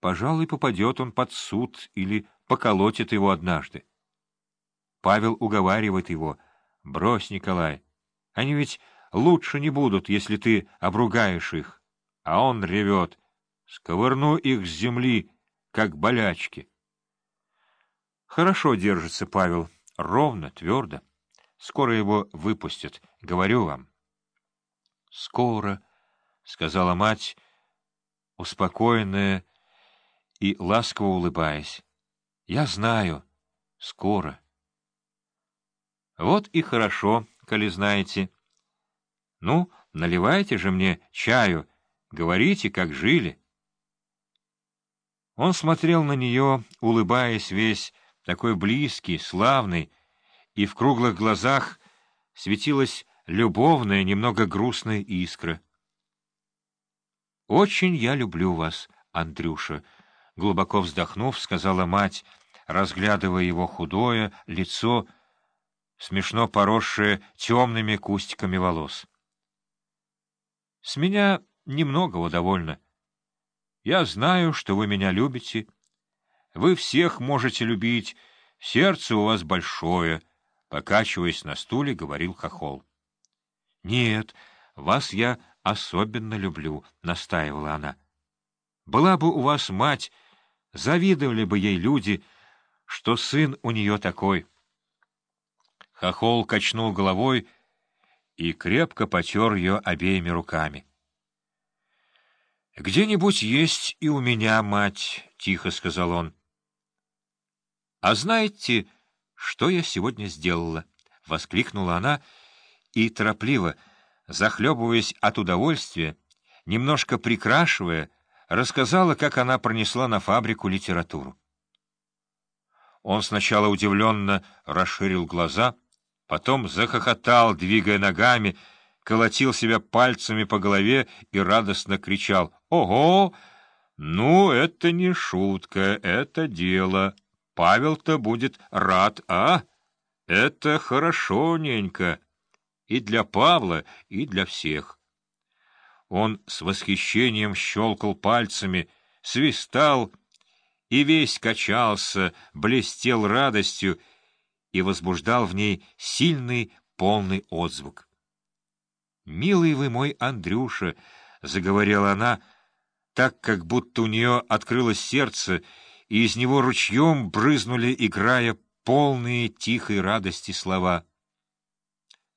пожалуй, попадет он под суд или поколотит его однажды. Павел уговаривает его. «Брось, Николай, они ведь лучше не будут, если ты обругаешь их». А он ревет. «Сковырну их с земли, как болячки». Хорошо держится Павел, ровно, твердо. Скоро его выпустят, говорю вам. — Скоро, — сказала мать, успокоенная и ласково улыбаясь. — Я знаю, скоро. — Вот и хорошо, коли знаете. Ну, наливайте же мне чаю, говорите, как жили. Он смотрел на нее, улыбаясь весь, такой близкий, славный, и в круглых глазах светилась любовная, немного грустная искра. «Очень я люблю вас, Андрюша», — глубоко вздохнув, сказала мать, разглядывая его худое лицо, смешно поросшее темными кустиками волос. «С меня немногого довольно. Я знаю, что вы меня любите» Вы всех можете любить, сердце у вас большое, — покачиваясь на стуле, говорил Хохол. — Нет, вас я особенно люблю, — настаивала она. — Была бы у вас мать, завидовали бы ей люди, что сын у нее такой. Хохол качнул головой и крепко потер ее обеими руками. — Где-нибудь есть и у меня мать, — тихо сказал он. «А знаете, что я сегодня сделала?» — воскликнула она и торопливо, захлебываясь от удовольствия, немножко прикрашивая, рассказала, как она пронесла на фабрику литературу. Он сначала удивленно расширил глаза, потом захохотал, двигая ногами, колотил себя пальцами по голове и радостно кричал «Ого! Ну, это не шутка, это дело!» Павел-то будет рад, а? Это хорошо, ненька. И для Павла, и для всех. Он с восхищением щелкал пальцами, свистал и весь качался, блестел радостью и возбуждал в ней сильный, полный отзвук. «Милый вы мой Андрюша!» — заговорила она, так, как будто у нее открылось сердце — и из него ручьем брызнули, играя полные тихой радости слова.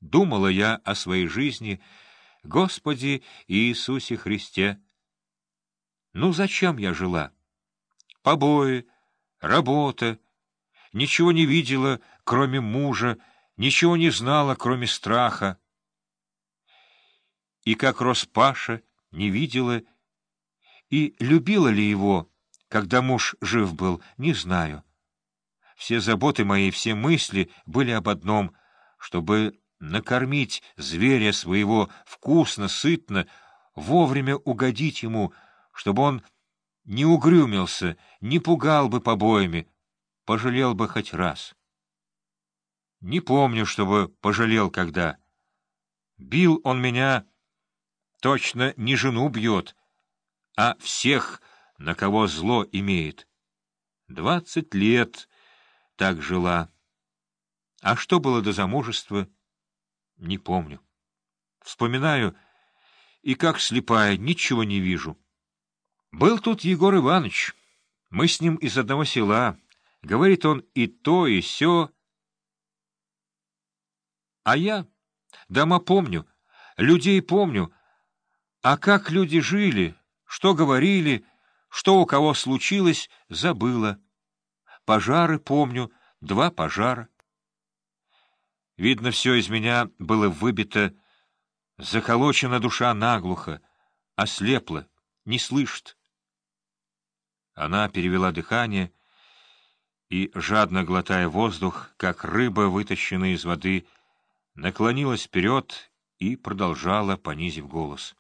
Думала я о своей жизни, Господи Иисусе Христе. Ну, зачем я жила? Побои, работа, ничего не видела, кроме мужа, ничего не знала, кроме страха. И как рос Паша, не видела, и любила ли его, когда муж жив был, не знаю. Все заботы мои, все мысли были об одном, чтобы накормить зверя своего вкусно, сытно, вовремя угодить ему, чтобы он не угрюмился, не пугал бы побоями, пожалел бы хоть раз. Не помню, чтобы пожалел когда. Бил он меня, точно не жену бьет, а всех на кого зло имеет. Двадцать лет так жила. А что было до замужества, не помню. Вспоминаю, и как слепая, ничего не вижу. Был тут Егор Иванович. Мы с ним из одного села. Говорит он и то, и сё. А я дома помню, людей помню. А как люди жили, что говорили, что у кого случилось, забыла. Пожары помню, два пожара. Видно, все из меня было выбито, заколочена душа наглухо, ослепла, не слышит. Она перевела дыхание и, жадно глотая воздух, как рыба, вытащенная из воды, наклонилась вперед и продолжала, понизив голос.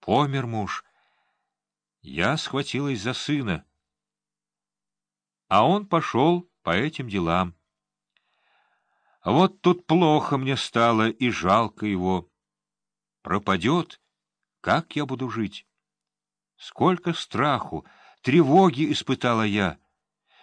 Помер муж — я схватилась за сына. А он пошел по этим делам. Вот тут плохо мне стало и жалко его. Пропадет, как я буду жить? Сколько страху, тревоги испытала я.